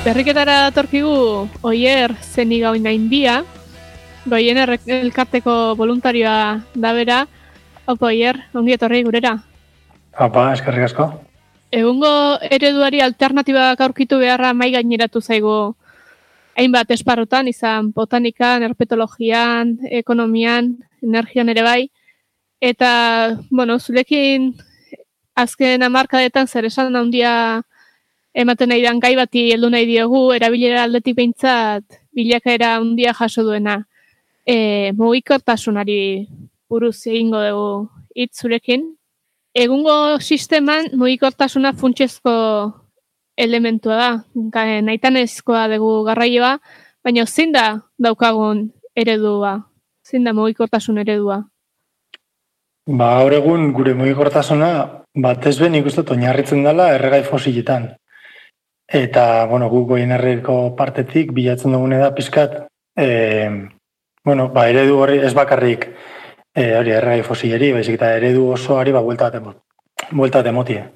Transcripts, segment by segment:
Berriketara torkigu oier zeni gau india, goien elkarteko voluntarioa da bera, opo oier, ongi etorri gurera. Apa, eskerrik asko. Egungo ereduari alternatiba aurkitu beharra mai gaineratu zaigu hainbat esparrutan, izan botanikan, herpetologian, ekonomian, energian ere bai. Eta, bueno, zurekin azken amarkadetan zer esan handia ematen nahi dan gai bati heldu nahi diogu, erabilera aldetik behintzat bilakaera handia jaso duena. E, mugikortasunari buruz egingo dugu hitz zurekin. Egungo sisteman mugikortasuna funtsezko elementua da, nahitan ezkoa dugu garraioa, baina zein da daukagun eredua, zein da mugikortasun eredua? Ba, gaur egun gure mugikortasuna bat ez ben ikustot oinarritzen dela erregai fosiletan. Eta, bueno, guk goien partetik bilatzen dugune da pizkat, e, bueno, ba, eredu hori ez bakarrik e, hori erregai fosileri, baizik eta eredu osoari ba, buelta bat emotie.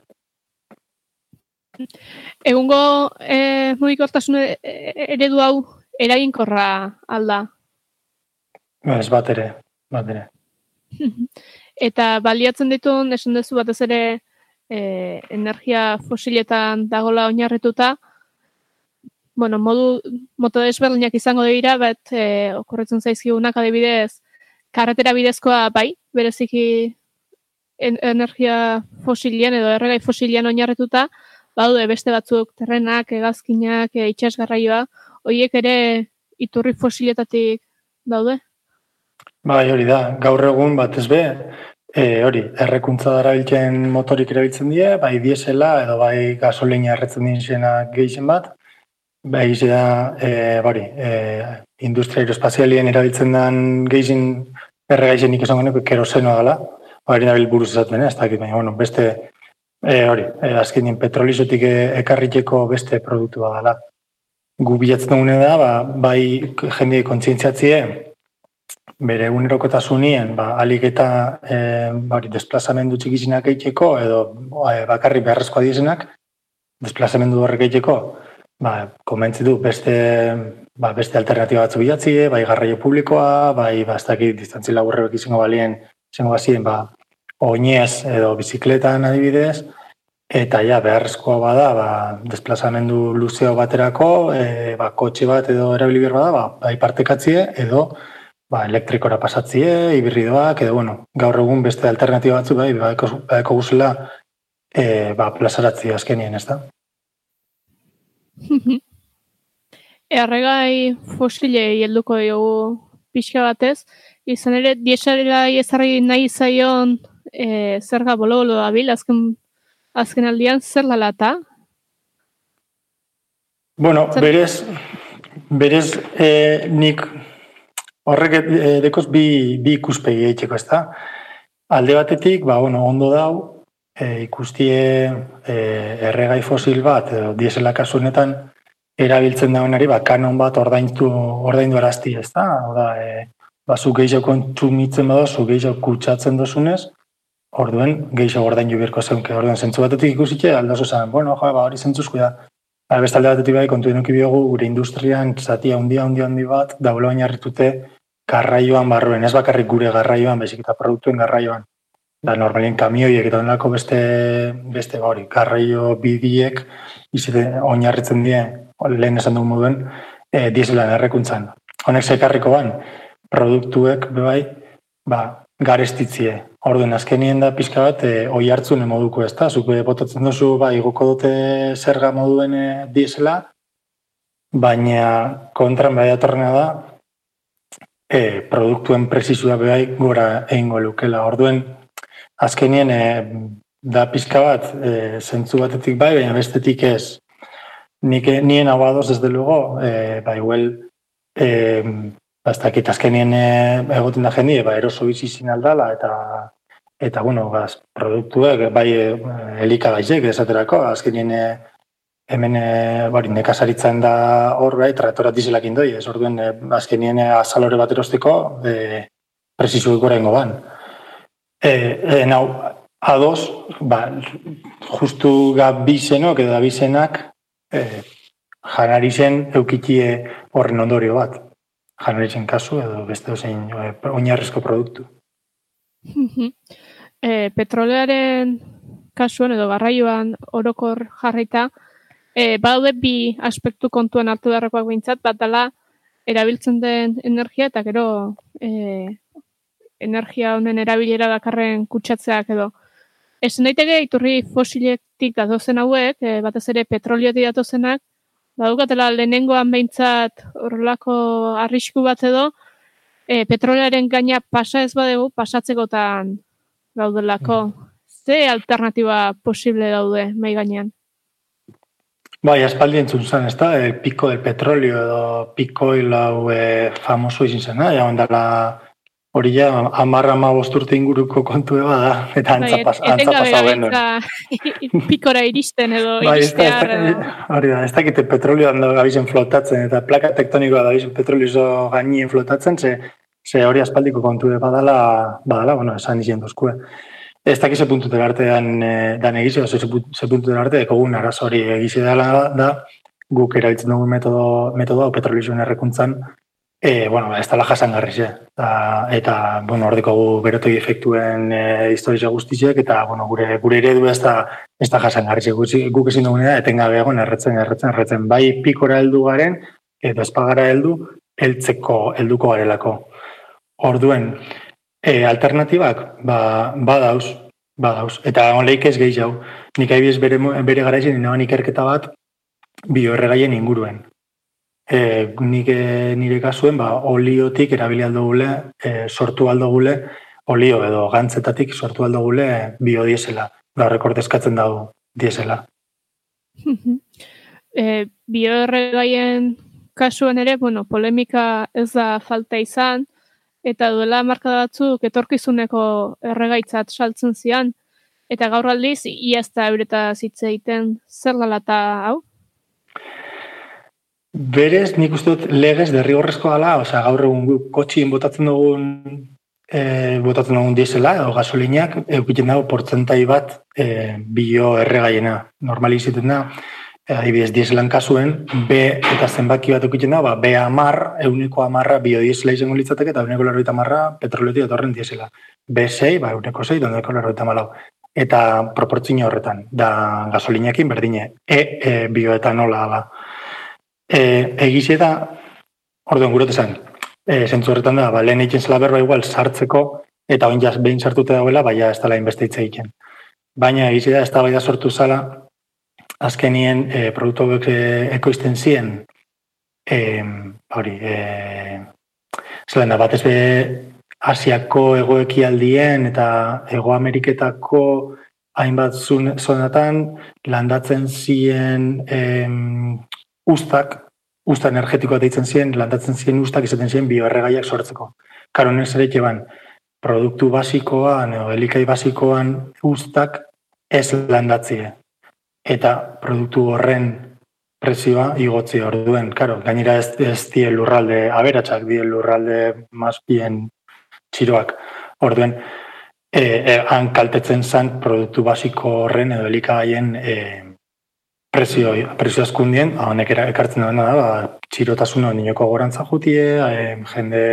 Egungo e, mugikortasun eredu hau eraginkorra alda? Ba, ez bat ere, bat ere. Eta baliatzen ditun, esan duzu batez ere e, energia fosiletan dagola oinarrituta, bueno, modu, moto desberdinak izango dira, bat e, okorretzen zaizkigunak adibidez, karretera bidezkoa bai, bereziki energia fosilien edo erregai fosilien oinarrituta, baude beste batzuk terrenak, egazkinak, e, itxasgarraioa, horiek ere iturri fosiletatik daude? Bai, hori da, gaur egun bat ez be, e, hori, errekuntza dara biltzen motorik erabiltzen die, bai diesela edo bai gasolina erretzen dintzena gehien bat, bai da, e, bari, e, industria aeroespazialien erabiltzen den gehien erregaizen nik esan geneko kerosenoa dela, hori nabil buruz esaten, ez dakit, baina, bueno, beste, e, hori, e, azkenin petrolizotik e, ekarriteko beste produktua dela. Gu bilatzen dugune da, ba, bai jende kontzientziatzie, bere egunerokotasunien ba alik eta e, hori desplazamendu txikizinak egiteko edo e, bakarri beharrezkoa dizenak desplazamendu horrek egiteko ba komentzi du beste ba, beste alternatiba batzu bilatzi bai garraio publikoa bai ba ez distantzi laburrek izango balien izango basien ba oinez edo bizikletan adibidez. Eta ja beharrezkoa bada ba desplazamendu luzeo baterako e, ba kotxe bat edo erabili bada ba bai partekatzie edo ba, elektrikora pasatzie, hibridoak, edo, bueno, gaur egun beste alternatiba batzu, bai, baeko, baeko guzela, e, ba, plazaratzi azkenien, ez da? Erregai fosilei helduko dugu pixka batez, izan ere, diesarela ezarri nahi zaion e, zerga bolo-bolo da bil, azken, azken aldian, zer lalata? Bueno, berez, berez, e, nik Horrek e, dekoz bi, bi ikuspegi egiteko, ez da? Alde batetik, ba, bueno, ondo dau, e, ikustie e, erregai fosil bat, e, diesela kasunetan, erabiltzen daunari, ba, kanon bat ordaintu, ordaindu arazti, ez da? Oda, e, ba, zu gehiago kontsumitzen bada, zu gehiago kutsatzen dozunez, orduen gehiago ordaindu birko zeunke. Orduen, zentzu batetik ikusitxe, aldazu zen, bueno, jo, ba, hori zentzuzko da. Ba, bestalde batetik bai, kontu denoki biogu, gure industrian, zati handi handi handi bat, daula oinarritute, garraioan barruen, ez bakarrik gure garraioan, baizik eta produktuen garraioan. Da, normalien kamioiek eta onlako beste, beste gori, garraio bidiek, izite oinarritzen die, lehen esan dugu moduen, e, dieselan errekuntzan. Honek zekarriko ban, produktuek, bebai, ba, garestitzie. Orduen, azkenien da pizka bat, e, oi hartzun moduko ez da, zuke botatzen duzu, ba, igoko dute zerga moduen e, diesela, baina kontran bai da, e, produktuen prezizua behai gora egingo lukela. Orduen, azkenien e, da pizka bat, e, zentzu batetik bai, baina bestetik ez. Nik, nien hau adoz, desde luego, e, ba, igual, e, bastakit azkenien e, egoten da jendie, ba, eroso bizi aldala, eta eta, bueno, bas, produktuek, bai, e, elikagaizek, esaterako, azkenien e, hemen e, bari, nekazaritzen da hor bai, traktora dizelak indoi, ez orduen e, azkenien e, azalore bat erosteko e, presizu ikorengo ban. E, e, nau, ados, ba, justu gabizenok edo gabizenak e, janarizen eukitie horren ondorio bat. Janarizen kasu edo beste ozein oinarrizko produktu. e, petrolearen kasuan edo garraioan orokor jarraita, e, baude bi aspektu kontuan hartu darrakoak bintzat, bat dela erabiltzen den energia eta gero e, energia honen erabilera dakarren kutsatzeak edo. Ezen daiteke iturri fosiletik datozen hauek, e, batez ere petroliotik datozenak, badukatela lehenengoan behintzat horrelako arrisku bat edo, e, petrolearen gaina pasa ez badegu, pasatzekotan gaudelako. Ze alternatiba posible daude mai gainean? Bai, aspaldi entzun zen, ez da, el pico del petrolio edo pico hau e, famoso izin zen, ja, ondala hori ja, amarra ma bosturte inguruko kontu eba da, eta bai, antza, pas, antza pasa ben. Pikora iristen edo bai, iristea. Hori da, ez dakite petrolio da gabizen flotatzen, eta plaka tektonikoa da gabizen petrolio zo gainien flotatzen, ze, ze hori aspaldiko kontu eba dala, badala, bueno, esan izien duzkue. Ez dakiz ze puntu artean e, dan egize, oso ze puntu arte ekogun arazori egize dela da, guk erabiltzen dugu metodo, metodo petrolizioen errekuntzan, e, bueno, ez dala jasan garriz, eta, eta, bueno, ordeko gu berotegi efektuen e, historia guztiziak, eta, bueno, gure, gure eredu ez da, ez da jasan garriz, guk ezin dugu da, etengabe egon erretzen, erretzen, erretzen, bai pikora heldu garen, edo espagara heldu, heltzeko helduko garelako. Orduen, E, alternatibak, ba, badauz, badauz. Eta onleik ez gehi jau. Nik aibiz bere, bere garaizen inoan ikerketa bat bioerregaien inguruen. E, nik e, nire kasuen, ba, oliotik erabili aldo gule, e, sortu aldo gule, olio edo gantzetatik sortu aldo gule biodiesela. Gaur rekordezkatzen dago diesela. e, bioerregaien kasuan ere, bueno, polemika ez da falta izan, eta duela marka batzuk etorkizuneko erregaitzat saltzen zian, eta gaur aldiz, iazta eureta zitze egiten zer eta hau? Berez, nik uste dut legez derrigorrezko gala, oza, gaur egun kotxien botatzen dugun e, botatzen dugun diesela, edo gasolinak, eukiten dago portzentai bat e, bio erregaiena. Normaliziten da, adibidez, dieselan kasuen, B eta zenbaki bat okiten da, ba, B amar, euneko amarra biodiesela izango litzateke, eta euneko larroita amarra petroletik datorren diesela. B 6, ba, euneko 6, euneko larroita malau. Eta proportzio horretan, da gasolinakin berdine, E, e bioetanola da. E, egize da, orduan gure zen, e, zentzu horretan da, ba, lehen egiten zela berba igual sartzeko, eta oin jaz behin sartute dauela, baina ez dela inbesteitza egiten. Baina egize da, ez da bai sortu zala, azkenien e, produktu hauek e, ekoizten zien e, hori e, zelen da batez be Asiako egoekialdien eta Ego Ameriketako hainbat zonatan landatzen zien em, ustak, usta energetikoa deitzen zien, landatzen zien ustak izaten zien bioerregaiak sortzeko. Karo, ere ban, produktu basikoan, edo elikai basikoan ustak ez landatzie eta produktu horren presioa igotzi orduen. Karo, gainera ez, ez die lurralde aberatsak, die lurralde mazpien txiroak. Orduen, e, e, han kaltetzen zen produktu basiko horren edo elikagaien e, presio, presio askundien, honek ekartzen dena da, ba, txirotasuna ninoko gorantza jutie, e, jende,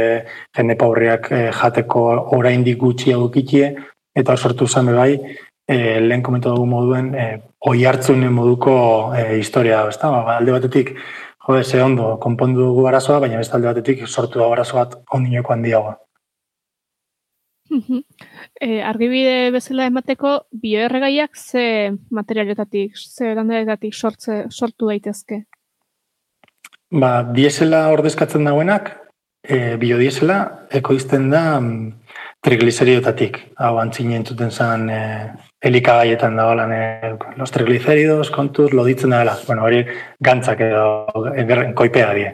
jende paurriak e, jateko oraindik gutxi egukitie, eta sortu zen bai, e, lehen komentu dugu moduen, e, oi hartzunen moduko e, historia, da? Ba, alde batetik, jode, ze ondo, konpondu dugu arazoa, baina beste alde batetik sortu da arazo bat ondinoko handiagoa. e, argibide bezala emateko, bioerregaiak ze materialetatik, ze landaretatik sortze, sortu daitezke? Ba, diesela ordezkatzen dauenak, e, biodiesela, ekoizten da mm, trigliceridotatik. Hau antzinen zuten zen e, elikagaietan da holan, e, los trigliceridos, kontuz, loditzen dela. Bueno, hori gantzak edo e, koipea die.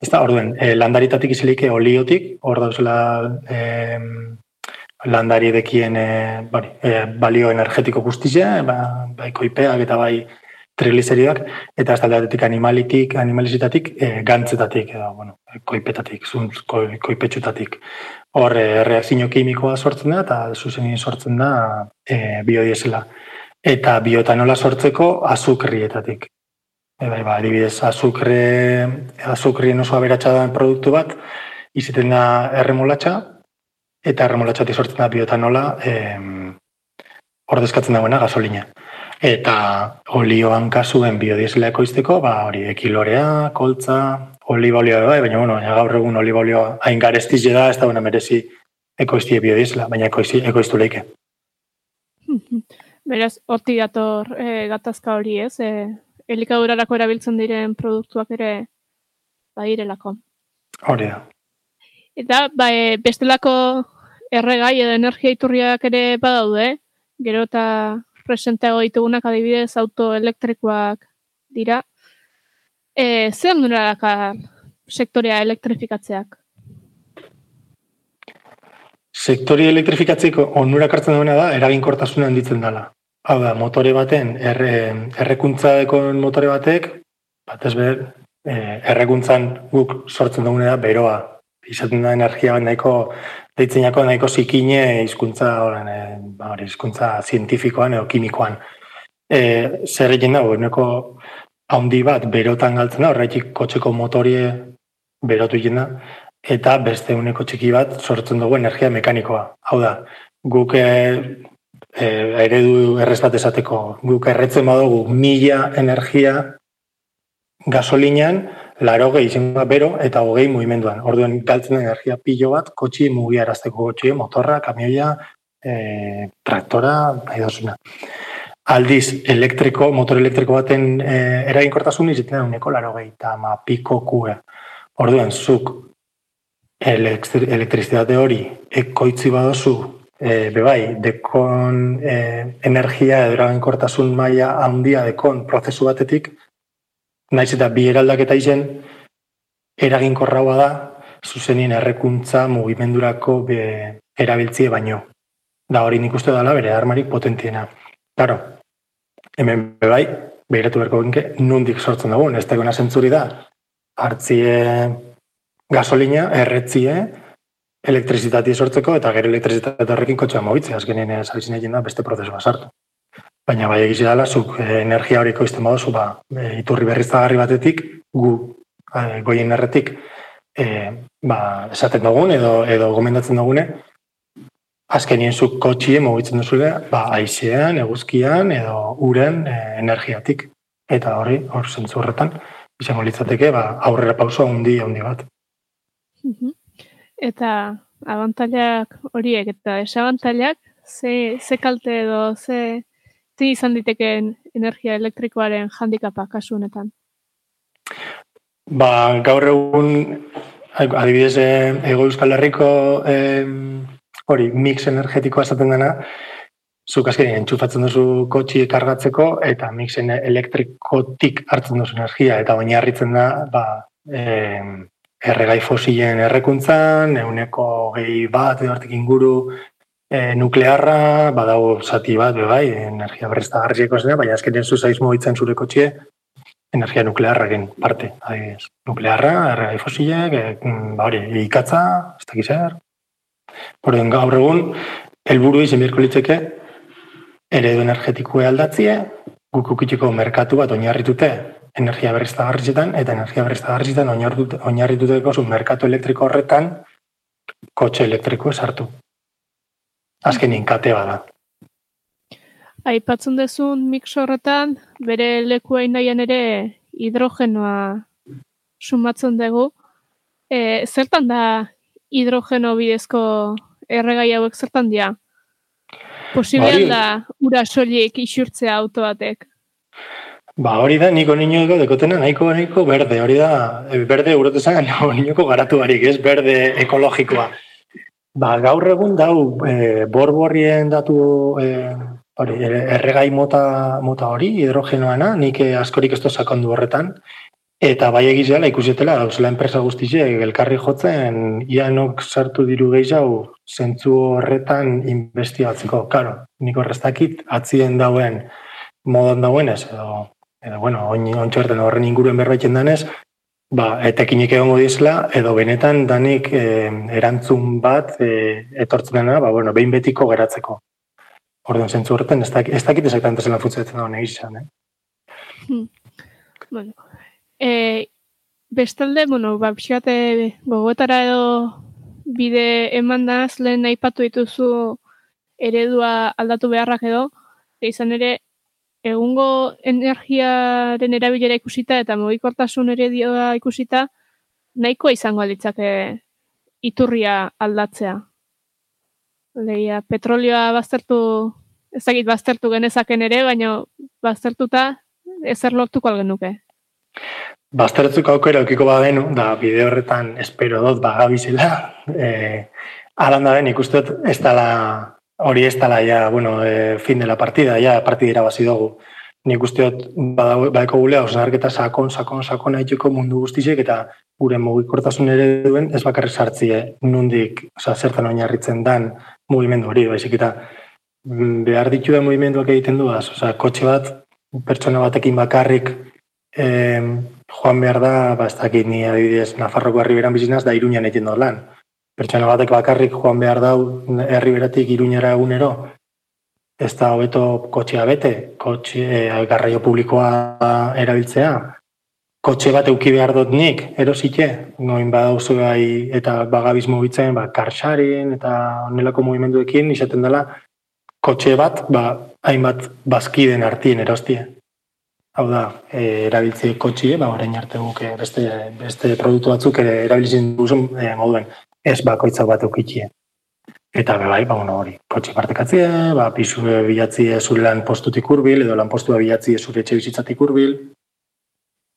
Ez da, orduen, e, landaritatik izilike oliotik, hor dauzela e, landari dekien e, bari, e, balio energetiko guztizia, ba, bai koipeak eta bai triglicerioak, eta ez taldeatetik animalitik, animalizitatik, e, gantzetatik, edo, bueno, koipetatik, zuntz, koipetxutatik hor e, reakzio kimikoa sortzen da eta zuzenin sortzen da e, biodiesela. Eta biotanola sortzeko azukrietatik. E, bai, ba, adibidez, azukre, azukrien oso aberatsa da produktu bat, izaten da erremolatxa, eta erremolatxatik sortzen da biotanola, em, ordezkatzen dagoena gasolina. Eta olioan kasuen biodiesela ekoizteko, ba, hori, ekilorea, koltza, oliba olioa bai, baina, bueno, gaur egun oliba olioa hain garestiz da, ez da, bueno, merezi ekoiztie biodiesela, baina ekoiztu leike. Beraz, horti dator e, gatazka hori ez, e, elikadurarako erabiltzen diren produktuak ere badirelako. Hori da. Eta ba, e, bestelako erregai edo energia iturriak ere badaude, gero eta presenteago ditugunak adibidez autoelektrikoak dira. E, zer nuraraka sektorea elektrifikatzeak? Sektori elektrifikatzeko onurak hartzen duena da, eraginkortasuna handitzen dela. Hau da, motore baten, erre, errekuntza dekon motore batek, bat ez behar, e, errekuntzan guk sortzen dugune da, beroa. Izaten da energia bat nahiko, deitzenako nahiko zikine hizkuntza horren, e, ba, hizkuntza zientifikoan edo kimikoan. E, zer egin dago, haundi bat berotan galtzen da, horretik kotxeko motorie berotu da, eta beste uneko txiki bat sortzen dugu energia mekanikoa. Hau da, guk e, eredu errez bat esateko, guk erretzen badugu mila energia gasolinean, laro gehi izango bero eta hogei mugimenduan. Orduen galtzen energia pilo bat, kotxi mugiarazteko kotxi, motorra, kamioia, e, traktora, nahi dozuna. Aldiz, elektriko, motor elektriko baten e, eraginkortasun izaten da uneko laro piko kue. Orduen, zuk elektrizitate hori ekoitzi badozu e, bebai, dekon e, energia edo kortasun maila handia dekon prozesu batetik, naiz eta bi eraldak eta izen, eraginkorraua da, zuzenien errekuntza mugimendurako be, erabiltzie baino. Da hori nik uste dela bere armarik potentiena. Claro, hemen bebai, behiratu berko genke, nundik sortzen dugu, ez da zentzuri da, hartzie gasolina, erretzie, elektrizitatea sortzeko eta gero elektrizitatea horrekin kotxea mobitzea, azkenean ez abizin egin da beste prozesua sartu. Baina bai egizi dela, zuk eh, energia hori koizten baduzu, ba, e, iturri berriztagarri batetik, gu e, goien erretik, e, ba, esaten dugun edo, edo gomendatzen dugune, azkenien zuk kotxie mobitzen duzule, ba, aizean, eguzkian edo uren energiatik. Eta hori, hor zentzu horretan, izango litzateke, ba, aurrera pauso handi handi bat. Mm Eta abantailak horiek eta desabantailak, ze, ze kalte edo ze, ze izan ditekeen energia elektrikoaren handikapa kasu honetan? Ba, gaur egun, adibidez, eh, ego euskal herriko hori, mix energetikoa esaten dena, zuk azkenean entxufatzen duzu kotxi kargatzeko eta mixen elektrikotik hartzen duzu energia eta oinarritzen da ba, erregai fosilen errekuntzan, euneko gehi bat, edo hartik inguru, e, nuklearra, badago zati bat, be bai, energia berrezta garrieko zena, baina azkenean zuzaiz mobitzen zure kotxie, energia nuklearraren parte. Adibidez. Nuklearra, erregai fosilek, e, ba hori, ikatza, ez dakiz. Borden, gaur egun, helburu izan birko litzeke, eredu energetikoa aldatzie, guk ukitiko merkatu bat oinarritute energia berriztagarrizetan eta energia berriztagarrizetan oinarrituteko zu merkatu elektriko horretan kotxe elektriko esartu. Azken inkate bada. Aipatzen dezun mix horretan, bere leku nahian ere hidrogenoa sumatzen dugu. E, zertan da hidrogeno bidezko erregai hauek zertan dira? Posibilan da ura soliek isurtzea auto batek. Ba, hori da, niko niñoko dekotena, nahiko nahiko berde, hori da, e, berde urotezan, niko niñoko garatu barik, ez, berde ekologikoa. Ba, gaur egun dau, e, borborrien datu, e, hori, erregai mota, mota hori, hidrogenoana, nik askorik ez sakondu horretan, eta bai egizela ikusetela, dauzela enpresa guztize, elkarri jotzen, ianok sartu diru gehiago, zentzu horretan investigatzeko. Karo, nik horreztakit, atzien dauen, modan dauenez, edo edo bueno, oin ontxerten horren inguruen berbaiten danez, ba, etekinik egongo dizela, edo benetan danik e, erantzun bat e, etortzen dena, ba, bueno, behin betiko geratzeko. Orduan zentzu horretan, ez dakit ez dakit ezaktan zela futzetzen dagoen egizan, eh? Hmm. Bueno, e, bestalde, bueno, ba, pixkate gogotara edo bide eman da, lehen aipatu dituzu eredua aldatu beharrak edo, izan ere, egungo energiaren erabilera ikusita eta mugikortasun eredioa ikusita, nahikoa izango alitzake iturria aldatzea. Leia, petrolioa baztertu, ezagit baztertu genezaken ere, baina baztertuta ezer lortuko algenuke. Baztertzuk aukera eukiko badenu, da bide horretan espero dut bagabizela. E, Alan da ben, ikustet ez dala, hori ez dala, ja, bueno, e, fin de la partida, ja, partidera bazi dugu. Nik usteot, badeko gulea, osnarketa sakon, sakon, sakon haitxeko mundu guztizek, eta gure mugikortasun ere duen, ez bakarrik sartzie, nundik, oza, zertan oinarritzen dan mugimendu hori, baizik eta mm, behar ditu da mugimenduak egiten duaz, oza, kotxe bat, pertsona batekin bakarrik, eh, joan behar da, ba, ez dakit ni adibidez, Nafarroko herri beran bizinaz, da iruñan egiten dut lan. Pertsona batek bakarrik joan behar da herri beratik iruñara egunero, ez da hobeto kotxea bete, kotxe, e, garraio publikoa erabiltzea, kotxe bat euki behar dut nik, erosite, noin badauzu gai, eta bagabiz mugitzen, ba, karxarin, eta onelako mugimenduekin, izaten dela, kotxe bat, ba, hainbat bazkiden artien erostie. Hau da, e, erabiltze kotxie, ba, orain arte guk eh, beste, beste produktu batzuk ere erabiltzen duzun e, moduen, ez bakoitzak bat eukitxie. Eta bai, ba, bueno, hori, kotxe partekatzie, ba, pisu bilatzi zure lan postutik urbil, edo lan postua bilatzi zure etxe bizitzatik urbil.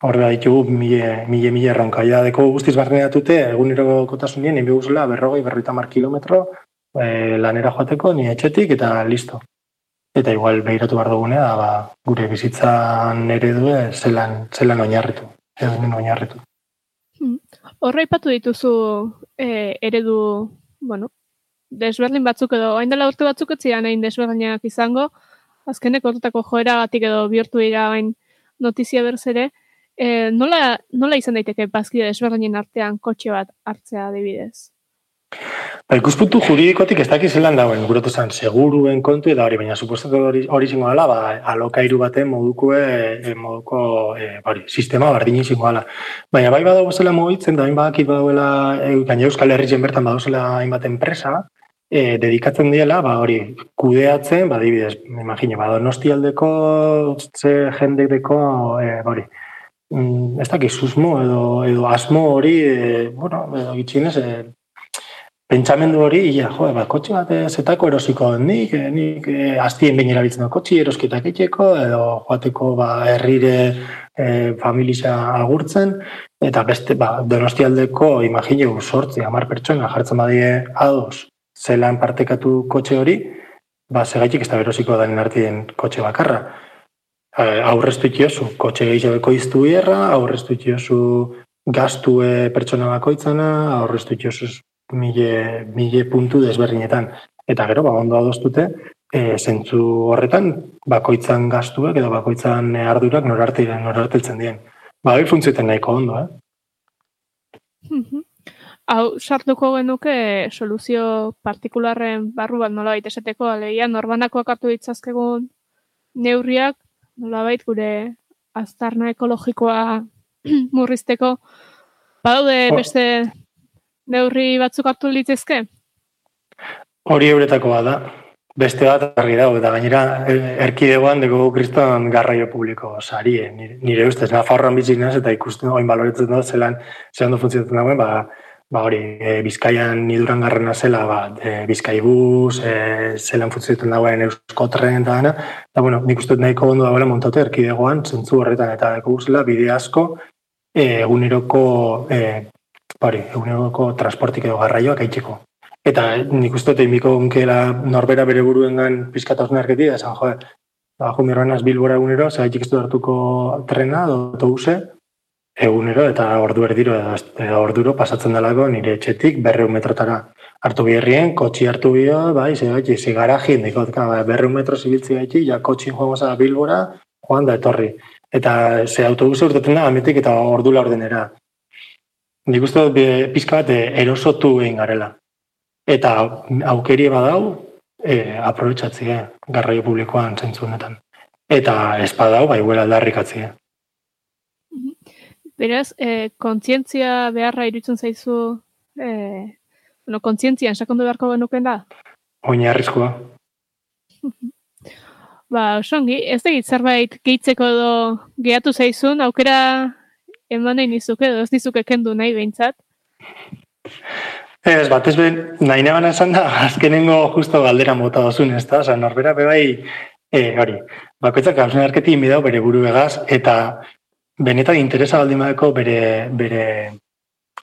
Horre ditugu, mile, mile, mile erronka. Ja, deko guztiz barneatute, egunero kotasunien, nien behuzela, berrogei, berroita mar kilometro, e, lanera joateko, ni etxetik, eta listo eta igual behiratu behar dugunea, ba, gure bizitzan eredu zelan, zelan oinarritu, edo oinarritu. Hmm. Horra ipatu dituzu e, eredu, bueno, desberdin batzuk edo, hain dela urte batzuk etzian hain desberdinak izango, azkenek ortutako joera gatik edo bihurtu dira hain notizia berzere, e, nola, nola izan daiteke bazkide desberdinen artean kotxe bat hartzea adibidez? Ba, ikuspuntu juridikotik ez dakiz zelan dauen, guretu zen, seguruen kontu, eta hori, baina supostatu hori, hori zingo dela, ba, alokairu baten moduko, e, moduko e, bari, sistema bardini zingo dela. Baina bai badago zela mugitzen, da bain badakit e, gaina Euskal Herritzen bertan badauzela hainbat enpresa, e, dedikatzen diela, ba, hori, kudeatzen, ba, dibidez, imagino, ba, donostialdeko, ze jendeko, e, hori, mm, ez dakiz, susmo edo, edo asmo hori, e, bueno, edo gitxinez, e, pentsamendu hori, ia, jo, ba, kotxe bat zetako erosiko nik, eh, nik eh, aztien behin erabiltzen da kotxe erosketak etxeko, edo joateko ba, herrire eh, familia agurtzen, eta beste, ba, donostialdeko, imagine, sortzi, amar pertsona jartzen badie ados, zelan partekatu kotxe hori, ba, segaitik ez da berosiko da artien kotxe bakarra. Eh, aurreztu itiozu, kotxe gehiagoko iztu bierra, aurreztu itiozu gastue pertsona bakoitzana, aurreztu itiozu mile, mile puntu desberdinetan. Eta gero, ba, ondo adostute, e, zentzu horretan, bakoitzan gaztuak edo bakoitzan ardurak norarte, norarteltzen dien. Ba, hori funtzioetan nahiko ondo, eh? Hau, sartuko genuke soluzio partikularren barru bat nola baita esateko, alegia, norbanakoak hartu ditzazkegun neurriak, nola gure aztarna ekologikoa murrizteko, badaude beste neurri batzuk hartu litzezke? Hori euretako bada. Beste bat argi dago, eta gainera eh, erkidegoan dugu kriston garraio publiko sarie. Nire ustez, Nafarroan bitzik naz, eta ikusten oin baloretzen dut, zelan, zelan du funtzionatzen dagoen, ba, ba hori, e, Bizkaian niduran garrana zela, ba, e, Bizkaibus, e, zelan funtzionatzen dagoen euskotren, eta gana, eta bueno, nik uste nahiko ondo dagoela montate erkidegoan, zentzu horretan, eta dugu zela, bide asko, eguneroko e, bari, eguneroko transportik edo garraioak aitzeko. Eta nik uste dut egin onkela norbera bere buruen gan pizkatasun erketi, da esan, joe, ba, jo, mirroanaz bilbora egunero, zera ez du hartuko trena, autobuse, egunero, eta ordu erdiro, edo orduro pasatzen dalako nire etxetik berreun metrotara hartu biherrien, kotxi hartu bio, bai, ze gaiti, ze garaji, nikot, ba, berreun metro zibiltzi gaiti, ja kotxin joan goza bilbora, joan da etorri. Eta ze autobuse urtetzen da, ametik eta ordu laurdenera. Nik uste dut pizka bat eh, erosotu egin garela. Eta aukerie badau, e, eh, aprobetsatzea garraio publikoan zentzu honetan. Eta ez badau, bai, huela aldarrik atzea. Beraz, e, kontzientzia beharra irutzen zaizu, e, bueno, kontzientzian sakondu beharko genuken da? Oina arriskoa. ba, osongi, ez da zerbait gehitzeko edo gehatu zaizun, aukera eman nahi nizuke, edo ez nizuke kendu nahi behintzat. Ez, bat ez ben, nahi nebana esan da, azkenengo justo galdera mota dozun, ez da? Osa, norbera bebai, e, hori, bakoitzak hausen arketik bidau bere buru egaz, eta benetan interesa baldin bere, bere,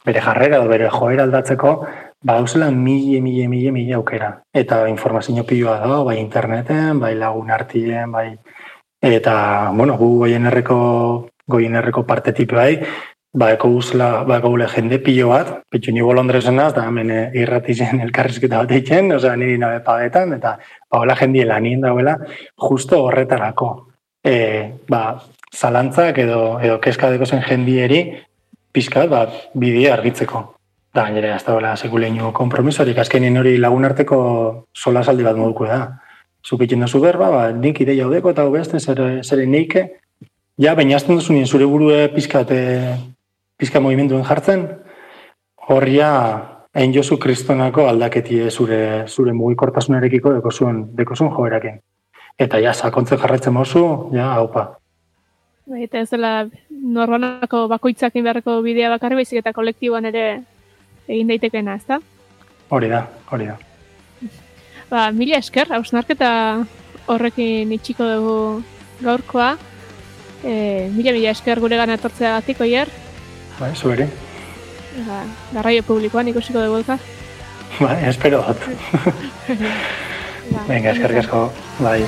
bere jarrera edo bere joera aldatzeko, Ba, hausela mille, mille, mille, mille aukera. Eta informazio piloa da, bai interneten, bai lagun artien, bai... Eta, bueno, gu goien erreko, goien erreko parte bai, ba, eko guzela, ba, gule jende pilo bat, petxu nigo Londresen az, da, hemen eh, irratizen elkarrizketa bat eitzen, oza, niri nabe pagetan, eta, ba, hola jendie lanien dauela, justo horretarako. E, ba, zalantzak edo, edo keskadeko zen jendieri, pizkat, ba, bidea argitzeko. Da, gainera, ez da bela sekuleinu kompromisorik, azkenin hori lagunarteko sola saldi bat moduko da. Zupitzen duzu berba, ba, dink ide jaudeko eta beste zer, zer neike. Ja, baina azten duzu nien zure burue pizka, te, pizka movimenduen jartzen, horria hain jozu kristonako aldaketi zure, zure mugikortasunarekiko deko zuen, deko zuen joeraken. Eta ja, sakontze jarretzen mozu, ja, haupa. Bai, eta ez dela norbanako bakoitzak inberreko bidea bakarri baizik eta kolektiboan ere egin daitekena, ezta? Hori da, hori da. Ba, mila esker, hausnarketa horrekin itxiko dugu gaurkoa. E, mila mila esker gure gana etortzea gatiko hier. Ba, zu ere. Ba, garraio publikoan ikusiko dugu elka. Ba, espero bat. ba, Venga, esker, Bai.